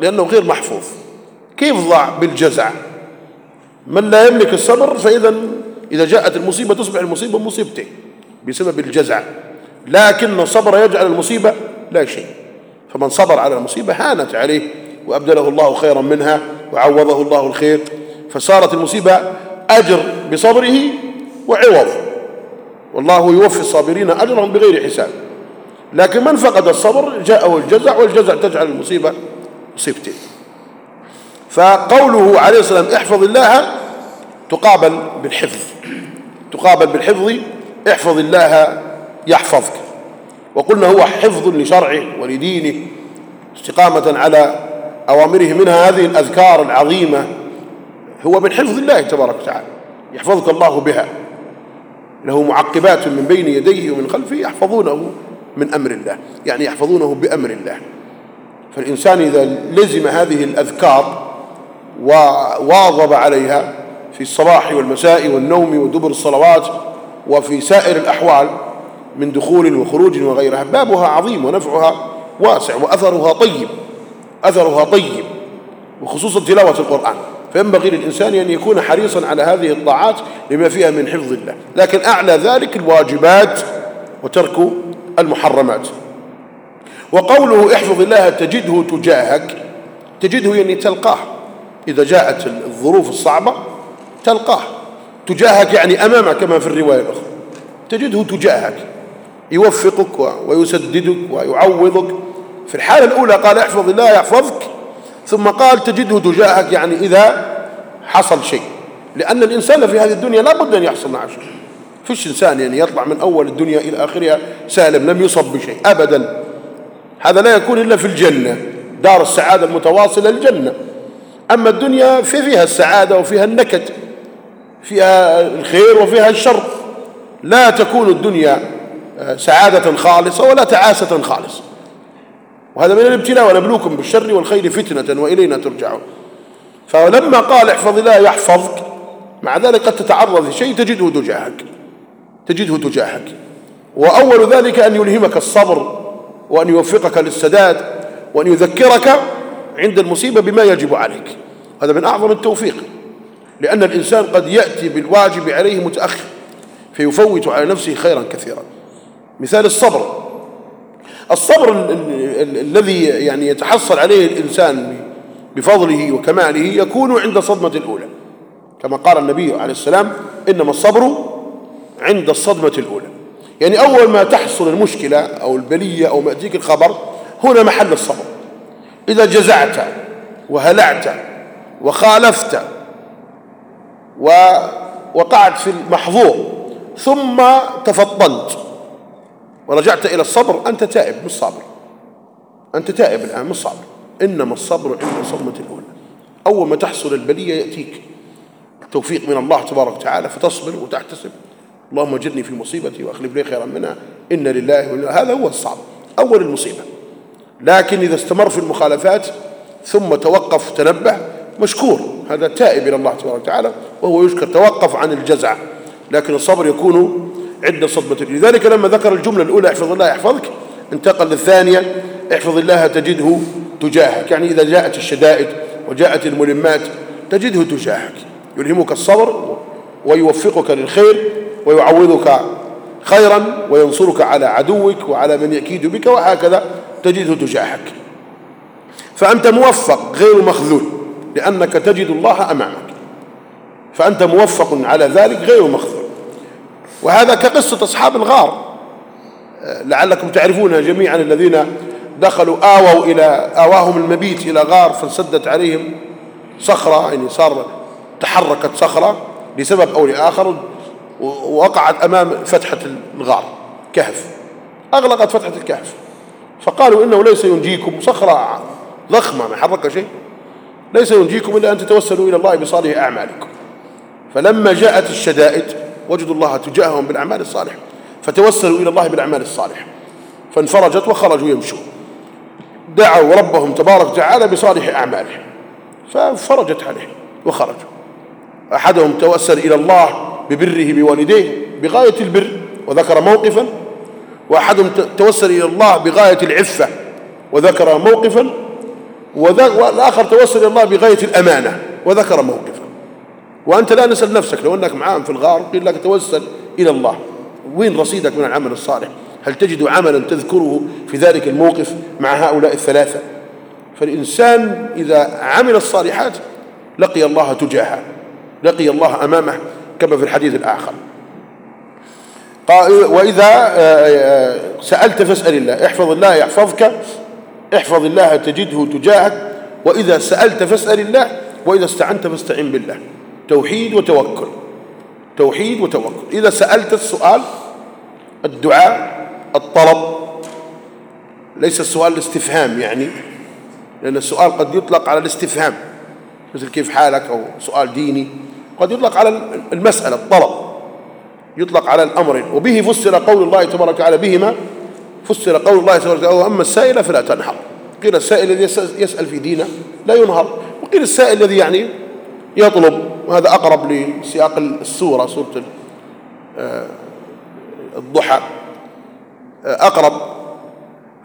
لأنه غير محفوظ. كيف ضاع؟ بالجزع. من لا يملك الصبر فإذا إذا جاءت المصيبة تصبح المصيبة مصيبته بسبب الجزع. لكن الصبر يجعل المصيبة لا شيء. فمن صبر على المصيبة هانت عليه وأبدله الله خيرا منها وعوضه الله الخير فصارت المصيبة أجر بصبره وعوض والله يوفي الصابرين أجرهم بغير حساب. لكن من فقد الصبر جاءه الجزع والجزع تجعل المصيبة مصيبته فقوله عليه السلام احفظ الله تقابل بالحفظ. تقابل بالحفظ احفظ الله يحفظك. وقلنا هو حفظ لشرعه ولدينه استقامة على أوامره منها هذه الأذكار العظيمة هو من حفظ الله تبارك وتعالى يحفظك الله بها. له معقبات من بين يديه ومن خلفه يحفظونه من أمر الله يعني يحفظونه بأمر الله. فالإنسان إذا لزم هذه الأذكار وواظب عليها في الصباح والمساء والنوم ودبر الصلوات وفي سائر الأحوال من دخول وخروج وغيرها. بابها عظيم ونفعها واسع وأثرها طيب. أثرها طيب. وخصوصا تلاوة القرآن. فينبغي للإنسان أن يكون حريصا على هذه الطاعات لما فيها من حفظ الله. لكن أعلى ذلك الواجبات وترك المحرمات. وقوله احفظ الله تجده تجاهك. تجده يعني تلقاه. إذا جاءت الظروف الصعبة تلقاه. تجاهك يعني أمامك كما في الرواية الأخرى. تجده تجاهك. يوفقك ويسددك ويعوضك. في الحالة الأولى قال احفظ الله يحفظك. ثم قال تجده تجاهك يعني إذا حصل شيء. لأن الإنسان في هذه الدنيا لا بد أن يحصل معه شيء. فيش إنسان يعني يطلع من أول الدنيا إلى آخرها سالم لم يصب بشيء أبدا. هذا لا يكون إلا في الجنة دار السعادة المتواصلة الجنة أما الدنيا في فيها السعادة وفيها النكد فيها الخير وفيها الشر. لا تكون الدنيا سعادة خالصة ولا تعاسة خالصة. وهذا من الابتلاء ونبلوكم بالشر والخير فتنة وإلينا ترجعون. فلما قال احفظ الله يحفظك مع ذلك قد تتعرض لشيء تجده تجاهك تجده تجاهك. وأول ذلك أن يلهمك الصبر وأن يوفقك للسداد وأن يذكرك عند المصيبة بما يجب عليك. هذا من أعظم التوفيق لأن الإنسان قد يأتي بالواجب عليه متأخر فيفوت على نفسه خيرا كثيرا. مثال الصبر. الصبر الذي يعني يتحصل عليه الإنسان بفضله وكماله يكون عند الصدمة الأولى. كما قال النبي عليه السلام إنما الصبر عند الصدمة الأولى. يعني أول ما تحصل المشكلة أو البلية أو ما يأتيك الخبر هنا محل الصبر. إذا جزعت وهلعت وخالفت ووقعت في المحظور ثم تفطنت ورجعت إلى الصبر أنت تائب مش صابر. أنت تائب الآن مش صابر. إنما الصبر عند الصدمة الأولى. أول ما تحصل البلية يأتيك. التوفيق من الله تبارك وتعالى فتصبر وتحتسب. اللهم اجرني في مصيبتي وأخلف لي خيرا منها. إن لله وإنا هذا هو الصعب أول المصيبة. لكن إذا استمر في المخالفات ثم توقف تنبه مشكور. هذا تائب إلى الله تبارك وتعالى وهو يشكر توقف عن الجزع. لكن الصبر يكون عند صدمة لذلك لما ذكر الجملة الأولى احفظ الله يحفظك انتقل للثانية احفظ الله تجده تجاهك. يعني إذا جاءت الشدائد وجاءت الملمات تجده تجاهك. يلهمك الصبر ويوفقك للخير ويعوضك خيرا وينصرك على عدوك وعلى من يكيد بك وهكذا تجده تجاهك. فأنت موفق غير مخذول لأنك تجد الله أمامك. فأنت موفق على ذلك غير مخذول. وهذا كقصة أصحاب الغار. لعلكم تعرفونها جميعا الذين دخلوا آووا إلى آواهم المبيت إلى غار فانسدت عليهم صخرة يعني صار تحركت صخرة لسبب أو لآخر ووقعت أمام فتحة الغار كهف. أغلقت فتحة الكهف. فقالوا إنه ليس ينجيكم. صخرة ضخمة ما حرك شيء. ليس ينجيكم إلا أن تتوسلوا إلى الله بصالح أعمالكم. فلما جاءت الشدائد وجدوا الله تجاههم بالأعمال الصالحة فتوسلوا إلى الله بالأعمال الصالحة. فانفرجت وخرجوا يمشون. دعوا ربهم تبارك وتعالى بصالح أعمالهم فانفرجت عليه وخرجوا. أحدهم توسل إلى الله ببره بوالديه بغاية البر وذكر موقفا. وأحدهم توسل إلى الله بغاية العفة وذكر موقفا. والآخر توسل إلى الله بغاية الأمانة وذكر موقفا. وأنت لا نسأل نفسك لو أنك معاهم في الغار قيل لك توسل إلى الله. وين رصيدك من العمل الصالح؟ هل تجد عملا تذكره في ذلك الموقف مع هؤلاء الثلاثة؟ فالإنسان إذا عمل الصالحات لقي الله تجاهه لقي الله أمامه كما في الحديث الآخر. وإذا آه، آه، سألت فاسأل الله احفظ الله يحفظك احفظ الله تجده تجاهك وإذا سألت فاسأل الله وإذا استعنت فاستعن بالله. توحيد وتوكل. توحيد وتوكل. إذا سألت السؤال الدعاء الطلب ليس السؤال الاستفهام يعني لأن السؤال قد يطلق على الاستفهام. مثل كيف حالك؟ أو سؤال ديني. قد يطلق على المسألة الطلب. يطلق على الأمر. وبه فسر قول الله تبارك وتعالى بهما. فسر قول الله تبارك وتعالى وأما السائل فلا تنهر. قيل السائل الذي يسأل في دينه لا ينهر. وقيل السائل الذي يعني يطلب وهذا أقرب لسياق السورة سورة آه، الضحى. آه، أقرب.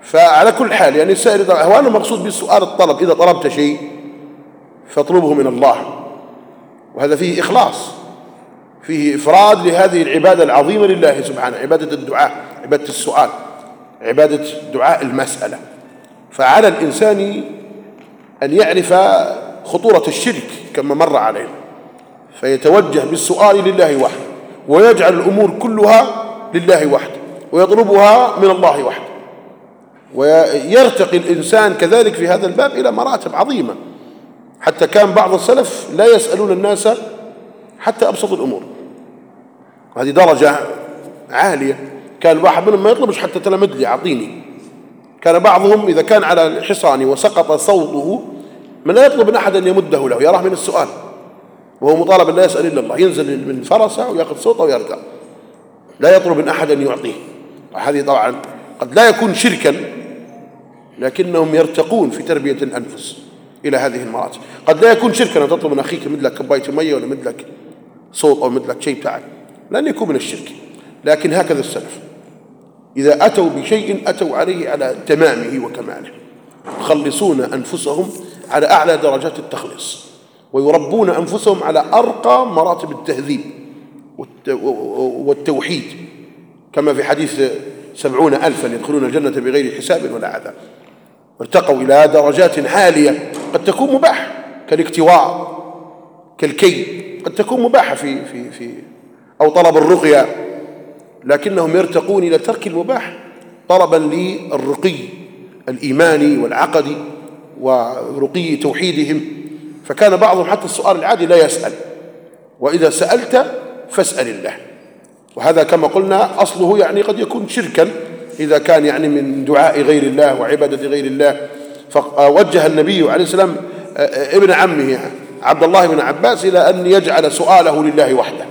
فعلى كل حال يعني السائل هو أنا المقصود بالسؤال الطلب إذا طلبت شيء فاطلبه من الله. وهذا فيه إخلاص فيه إفراد لهذه العبادة العظيمة لله سبحانه عبادة الدعاء عبادة السؤال عبادة دعاء المسألة. فعلى الإنسان أن يعرف خطورة الشرك كما مر علينا. فيتوجه بالسؤال لله وحده ويجعل الأمور كلها لله وحده ويطلبها من الله وحده. ويرتقي الإنسان كذلك في هذا الباب إلى مراتب عظيمة. حتى كان بعض السلف لا يسألون الناس حتى أبسط الأمور. هذه درجة عالية. كان الواحد منهم ما يطلبش حتى تلمد لي أعطيني. كان بعضهم إذا كان على الحصان وسقط صوته من لا يطلب من أحد أن يمده له يراه من السؤال. وهو مطالب لا يسأل إلا الله ينزل من فرسه ويأخذ صوته ويرجع. لا يطلب من أحد أن يعطيه. هذه طبعا قد لا يكون شركا لكنهم يرتقون في تربية الأنفس إلى هذه المراتب. قد لا يكون شركا أن تطلب من أخيك مدلك كوباية مية ولا مدلك صوت أو مدلك شيء بتاعك. لن يكون من الشرك. لكن هكذا السلف. إذا أتوا بشيء أتوا عليه على تمامه وكماله. يخلصون أنفسهم على أعلى درجات التخليص. ويربون أنفسهم على أرقى مراتب التهذيب والتوحيد. كما في حديث سبعون ألفا يدخلون الجنة بغير حساب ولا عذاب. ارتقوا إلى درجات عالية قد تكون مباحة كالاكتواء كالكي. قد تكون مباحة في, في, في أو طلب الرقية. لكنهم يرتقون إلى ترك المباح طلبا للرقي الإيماني والعقدي. ورقي توحيدهم. فكان بعضهم حتى السؤال العادي لا يسأل. وإذا سألت فاسأل الله. وهذا كما قلنا أصله يعني قد يكون شركا. إذا كان يعني من دعاء غير الله وعبادة غير الله. فوجه النبي عليه السلام ابن عمه عبد الله بن عباس إلى أن يجعل سؤاله لله وحده.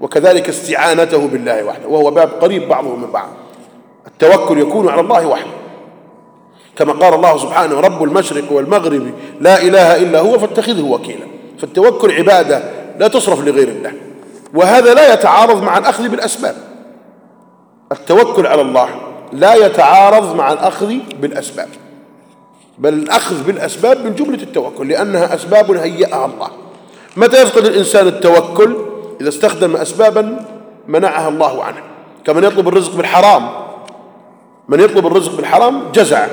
وكذلك استعانته بالله وحده. وهو باب قريب بعضه من بعض. التوكل يكون على الله وحده. كما قال الله سبحانه رب المشرق والمغرب لا إله إلا هو فاتخذه وكيلا. فالتوكل عبادة لا تصرف لغير الله وهذا لا يتعارض مع الأخذ بالأسباب. التوكل على الله لا يتعارض مع الأخذ بالأسباب بل الأخذ بالأسباب من جملة التوكل لأنها أسباب هيئها الله. متى يفقد الإنسان التوكل؟ إذا استخدم أسبابا منعها الله عنه. كمن يطلب الرزق بالحرام من يطلب الرزق بالحرام؟ جزع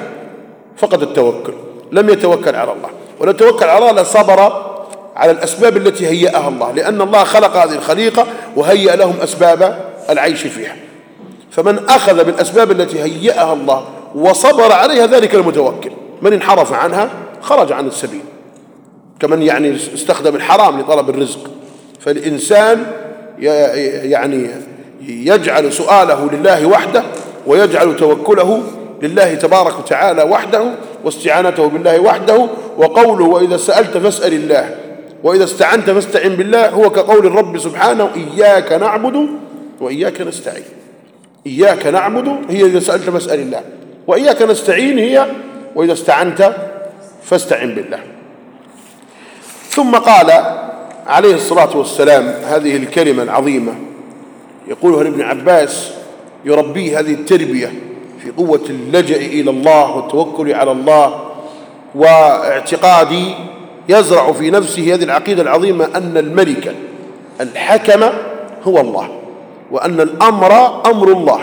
فقد التوكل. لم يتوكل على الله. ولو توكل على الله لصبر على الأسباب التي هيئها الله. لأن الله خلق هذه الخليقة وهيأ لهم أسباب العيش فيها. فمن أخذ بالأسباب التي هيئها الله وصبر عليها ذلك المتوكل. من انحرف عنها خرج عن السبيل. كمن يعني استخدم الحرام لطلب الرزق. فالإنسان يعني يجعل سؤاله لله وحده ويجعل توكله لله تبارك وتعالى وحده واستعانته بالله وحده وقوله وإذا سألت فاسأل الله وإذا استعنت فاستعن بالله هو كقول الرب سبحانه إياك نعبد وإياك نستعين. إياك نعبد هي إذا سألت فاسأل الله وإياك نستعين هي وإذا استعنت فاستعن بالله. ثم قال عليه الصلاة والسلام هذه الكلمة العظيمة يقولها لابن عباس يربيه هذه التربية في قوة اللجأ إلى الله والتوكل على الله واعتقادي يزرع في نفسه هذه العقيدة العظيمة أن الملك الحكم هو الله وأن الأمر أمر الله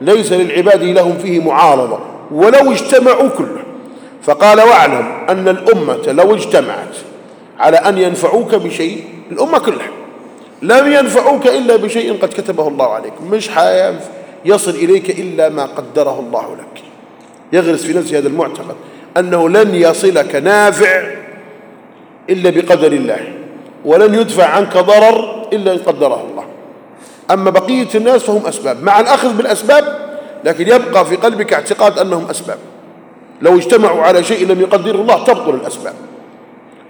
ليس للعباد لهم فيه معارضة ولو اجتمعوا كله. فقال واعلم أن الأمة لو اجتمعت على أن ينفعوك بشيء الأمة كلها لم ينفعوك إلا بشيء قد كتبه الله عليك مش يصل إليك إلا ما قدره الله لك. يغرس في نفسه هذا المعتقد أنه لن يصلك نافع إلا بقدر الله ولن يدفع عنك ضرر إلا إن قدره الله. أما بقية الناس فهم أسباب مع الأخذ بالأسباب لكن يبقى في قلبك اعتقاد أنهم أسباب. لو اجتمعوا على شيء لم يقدره الله تبطل الأسباب.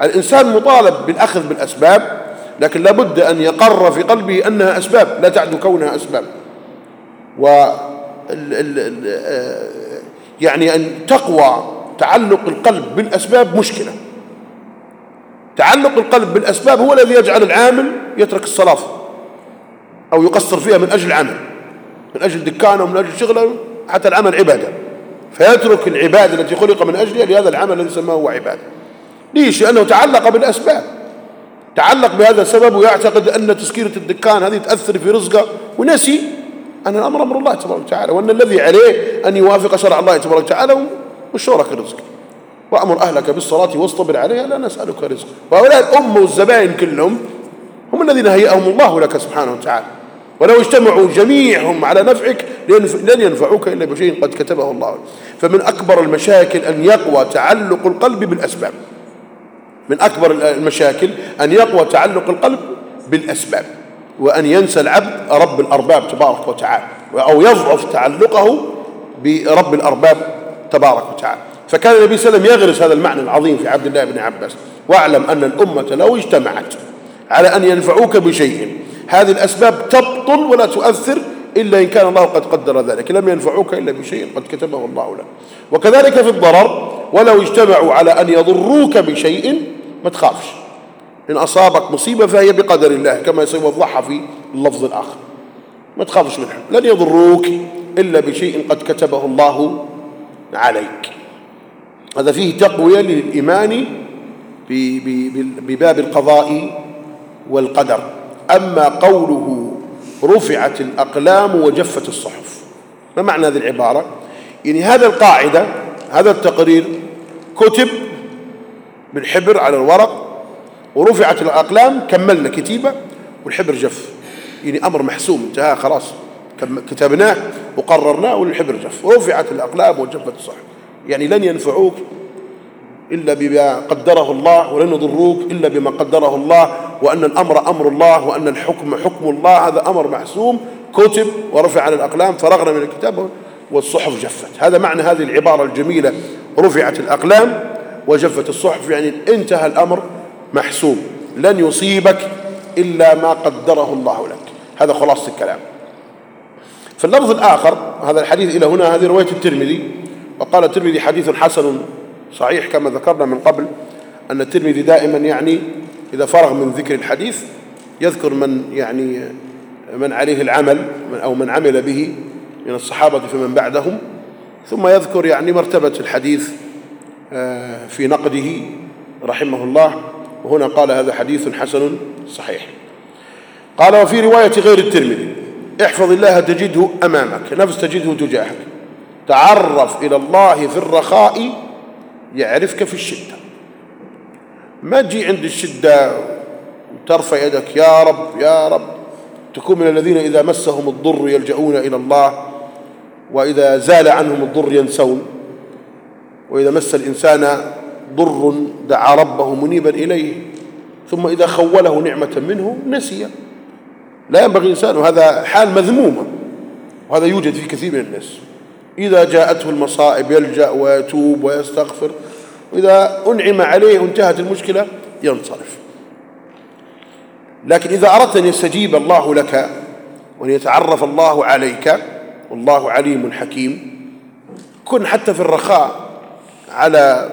الإنسان مطالب بالأخذ بالأسباب لكن لابد أن يقر في قلبه أنها أسباب لا تعد كونها أسباب. و يعني أن تقوى تعلق القلب بالأسباب مشكلة. تعلق القلب بالأسباب هو الذي يجعل العامل يترك الصلاة أو يقصر فيها من أجل العمل من أجل دكانه ومن أجل شغله حتى العمل عبادة. فيترك العبادة التي خلق من أجلها لهذا العمل الذي سماه هو عبادة. ليش؟ لأنه تعلق بالأسباب. تعلق بهذا السبب ويعتقد أن تسكيرة الدكان هذه تأثر في رزقه ونسي أن الأمر أمر الله تبارك وتعالى وأن الذي عليه أن يوافق شرع الله تبارك وتعالى وشورك الرزق. وأمر أهلك بالصلاة واصطبر عليها لا نسألك رزق. وهؤلاء الأمة والزبائن كلهم هم الذين هيئهم الله لك سبحانه وتعالى. ولو اجتمعوا جميعهم على نفعك لن ينفعوك إلا بشيء قد كتبه الله. فمن أكبر المشاكل أن يقوى تعلق القلب بالأسباب. من أكبر المشاكل أن يقوى تعلق القلب بالأسباب. وأن ينسى العبد رب الأرباب تبارك وتعالى أو يضعف تعلقه برب الأرباب تبارك وتعالى. فكان النبي صلى الله عليه وسلم يغرس هذا المعنى العظيم في عبد الله بن عباس. واعلم أن الأمة لو اجتمعت على أن ينفعوك بشيء هذه الأسباب تبطل ولا تؤثر إلا إن كان الله قد قدر ذلك. لم ينفعوك إلا بشيء قد كتبه الله لك. وكذلك في الضرر ولو اجتمعوا على أن يضروك بشيء ما تخافش. إن أصابك مصيبة فهي بقدر الله كما سيوضحها في اللفظ الآخر. ما تخافش منها لن يضروك إلا بشيء قد كتبه الله عليك. هذا فيه تقوية للإيمان بباب القضاء والقدر. أما قوله رفعت الأقلام وجفت الصحف. ما معنى هذه العبارة؟ يعني هذا القاعدة هذا التقرير كتب بالحبر على الورق ورفعت الأقلام كملنا كتيبة والحبر جف. يعني أمر محسوم انتهى خلاص. كتبناه وقررناه والحبر جف. رفعت الأقلام وجفت الصحف. يعني لن ينفعوك إلا بما قدره الله ولن يضروك إلا بما قدره الله وأن الأمر أمر الله وأن الحكم حكم الله. هذا أمر محسوم كتب ورفع عن الأقلام فرغنا من الكتاب والصحف جفت. هذا معنى هذه العبارة الجميلة رفعت الأقلام وجفت الصحف. يعني انتهى الأمر. محسوم لن يصيبك إلا ما قدره الله لك. هذا خلاصة الكلام. في اللفظ الآخر هذا الحديث إلى هنا هذه رواية الترمذي. وقال الترمذي حديث حسن صحيح كما ذكرنا من قبل أن الترمذي دائما يعني إذا فرغ من ذكر الحديث يذكر من يعني من عليه العمل أو من عمل به من الصحابة فمن بعدهم. ثم يذكر يعني مرتبة الحديث آه، في نقده رحمه الله. وهنا قال هذا حديث حسن صحيح. قال وفي رواية غير الترمذي احفظ الله تجده أمامك نفس تجده تجاهك. تعرف إلى الله في الرخاء يعرفك في الشدة. ما تجي عند الشدة ترفع يدك يا رب يا رب. تكون من الذين إذا مسهم الضر يلجؤون إلى الله وإذا زال عنهم الضر ينسون. وإذا مس الإنسان ضر دعا ربه منيبا إليه ثم إذا خوله نعمة منه نسي. لا ينبغي الإنسان وهذا حال مذمومة وهذا يوجد في كثير من الناس. إذا جاءته المصائب يلجأ ويتوب ويستغفر وإذا أنعم عليه وانتهت المشكلة ينصرف. لكن إذا أردت أن يستجيب الله لك وأن يتعرف الله عليك والله عليم حكيم. كن حتى في الرخاء على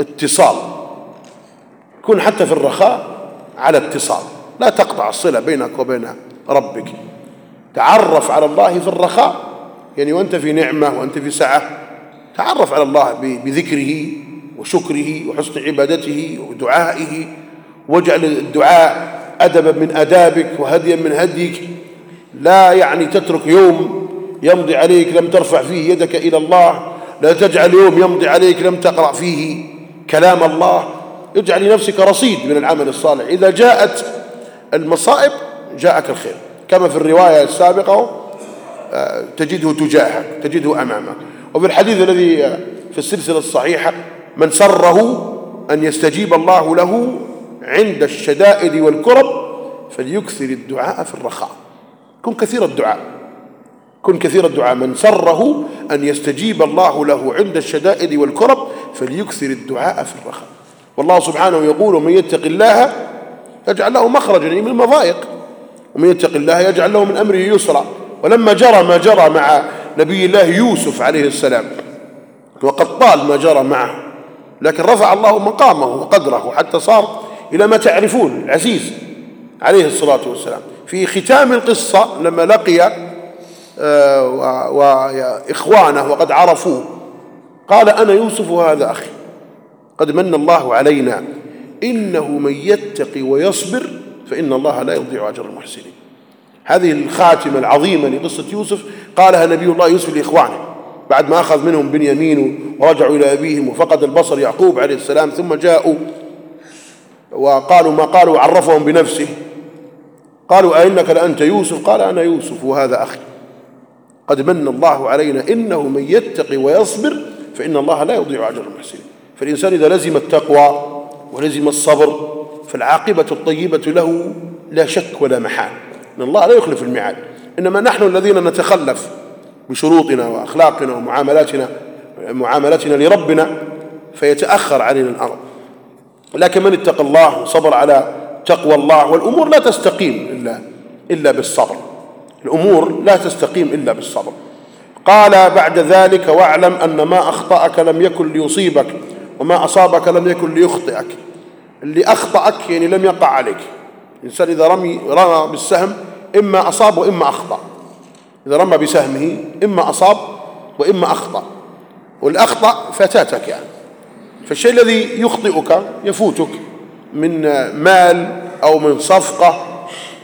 اتصال. كن حتى في الرخاء على اتصال. لا تقطع الصلة بينك وبين ربك. تعرف على الله في الرخاء. يعني وأنت في نعمة وأنت في سعة. تعرف على الله بذكره وشكره وحسن عبادته ودعائه. واجعل الدعاء أدبا من أدابك وهديا من هديك لا يعني تترك يوم يمضي عليك لم ترفع فيه يدك إلى الله. لا تجعل يوم يمضي عليك لم تقرأ فيه. كلام الله اجعل لنفسك رصيد من العمل الصالح. إذا جاءت المصائب جاءك الخير. كما في الرواية السابقة آه، تجده تجاهك تجده أمامك. وفي الحديث الذي في السلسلة الصحيحة من سره أن يستجيب الله له عند الشدائد والكرب فليكثر الدعاء في الرخاء. كن كثير الدعاء. كن كثير الدعاء. من سره أن يستجيب الله له عند الشدائد والكرب فليكثر الدعاء في الرخاء. والله سبحانه يقول من يتق الله يجعل له مخرجا يعني من المضايق ومن يتق الله يجعل له من أمره يسرا. ولما جرى ما جرى مع نبي الله يوسف عليه السلام وقد طال ما جرى معه لكن رفع الله مقامه وقدره حتى صار إلى ما تعرفون العزيز عليه الصلاة والسلام. في ختام القصة لما لقي آه، وإخوانه وقد عرفوه قال أنا يوسف وهذا أخي. قد من الله علينا. إنه من يتقي ويصبر فإن الله لا يضيع أجر المحسنين. هذه الخاتمة العظيمة لقصة يوسف قالها نبي الله يوسف لإخوانه. بعد ما أخذ منهم بنيامين ورجعوا إلى أبيهم وفقد البصر يعقوب عليه السلام ثم جاءوا وقالوا ما قالوا عرفهم بنفسه. قالوا أئنك لأنت يوسف؟ قال أنا يوسف وهذا أخي. قد من الله علينا إنه من يتقي ويصبر فإن الله لا يضيع أجر المحسنين. فالإنسان إذا لزم التقوى ولزم الصبر فالعاقبة الطيبة له لا شك ولا محال. إن الله لا يخلف الميعاد. إنما نحن الذين نتخلف بشروطنا وأخلاقنا ومعاملاتنا معاملتنا لربنا فيتأخر علينا الأمر. لكن من اتقى الله وصبر على تقوى الله والأمور لا تستقيم إلا, إلا بالصبر. الأمور لا تستقيم إلا بالصبر. قال بعد ذلك واعلم أن ما أخطأك لم يكن ليصيبك وما أصابك لم يكن ليخطئك. اللي أخطأك يعني لم يقع عليك. الإنسان إذا رمي رمى بالسهم إما أصاب وإما أخطأ. إذا رمى بسهمه إما أصاب وإما أخطأ. والأخطأ فتاتك يعني. فالشيء الذي يخطئك يفوتك من مال أو من صفقة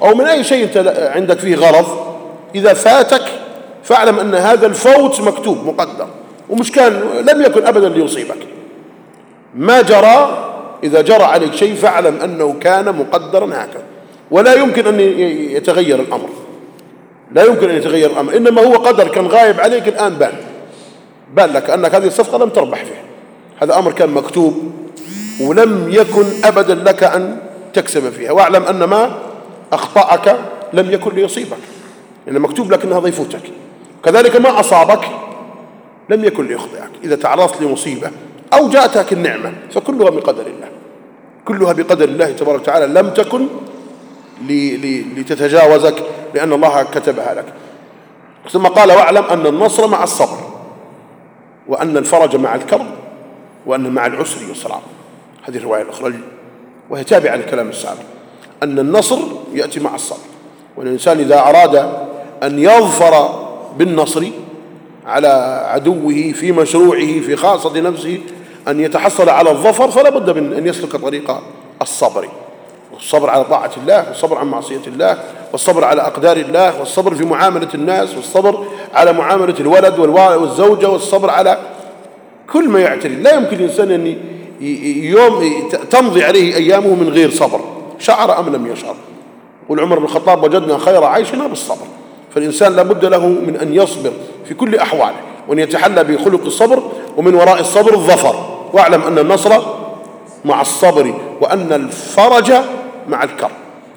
أو من أي شيء عندك فيه غرض إذا فاتك فاعلم أن هذا الفوت مكتوب مقدر. ومش كان لم يكن أبدا ليصيبك. ما جرى إذا جرى عليك شيء فاعلم أنه كان مقدرا هكذا. ولا يمكن أن يتغير الأمر. لا يمكن أن يتغير الأمر. إنما هو قدر كان غايب عليك الآن بان. بان لك أنك هذه الصفقة لم تربح فيها. هذا أمر كان مكتوب ولم يكن أبدا لك أن تكسب فيها. واعلم أن ما أخطأك لم يكن ليصيبك. إن مكتوب لك أن هذا يفوتك كذلك ما أصابك لم يكن ليخطئك. إذا تعرضت لمصيبة أو جاءتك النعمة فكلها بقدر الله. كلها بقدر الله تبارك وتعالى. لم تكن لتتجاوزك لأن الله كتبها لك. ثم قال واعلم أن النصر مع الصبر وأن الفرج مع الكرب وأن مع العسر يسرا. هذه الرواية الأخرى وهي تابعة للكلام السابق. أن النصر يأتي مع الصبر. والإنسان إذا أراد أن يظفر بالنصر على عدوه في مشروعه في خاصة نفسه أن يتحصل على الظفر فلا بد من أن يسلك طريق الصبر. والصبر على طاعة الله والصبر عن معصية الله والصبر على أقدار الله والصبر في معاملة الناس والصبر على معاملة الولد والزوجة والصبر على كل ما يعتري. لا يمكن الإنسان أن يوم تمضي عليه أيامه من غير صبر. شعر أم لم يشعر؟ يقول عمر بن الخطاب وجدنا خير عيشنا بالصبر. فالإنسان لابد له من أن يصبر في كل أحواله وأن يتحلى بخلق الصبر ومن وراء الصبر الظفر. واعلم أن النصر مع الصبر وأن الفرج مع الكرب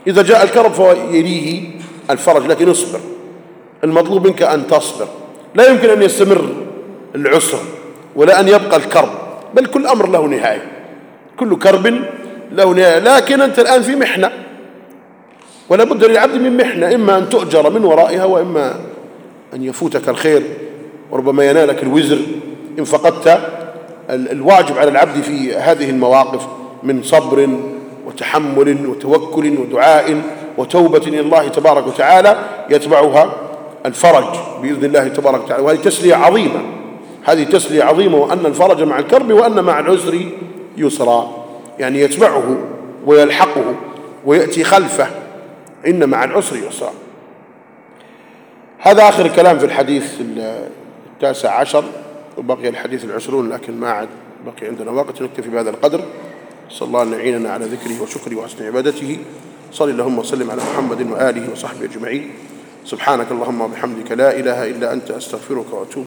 إذا جاء الكرب فيليه الفرج لكن اصبر. المطلوب منك أن تصبر. لا يمكن أن يستمر العسر ولا أن يبقى الكرب بل كل أمر له نهاية. كل كرب له نهاية. لكن أنت الآن في محنة. ولا بد للعبد من محنة إما أن تؤجر من ورائها وإما أن يفوتك الخير وربما ينالك الوزر. إن فقدت الواجب على العبد في هذه المواقف من صبر وتحمل وتوكل ودعاء وتوبة إلى الله تبارك وتعالى يتبعها الفرج بإذن الله تبارك وتعالى. وهذه تسلية عظيمة هذه تسلية عظيمة وأن الفرج مع الكرب وأن مع العسر يسرا. يعني يتبعه ويلحقه ويأتي خلفه. إن مع العسر يسرا هذا آخر كلام في الحديث التاسع عشر وبقي الحديث العشرون لكن ما عاد بقي عندنا وقت نكتفي بهذا القدر. صلى الله أن يعيننا على ذكره وشكره وحسن عبادته. صل اللهم وسلم على محمد وآله وصحبه أجمعين. سبحانك اللهم وبحمدك لا إله إلا أنت أستغفرك وأتوب